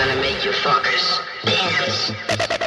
gonna make you fuckers dance.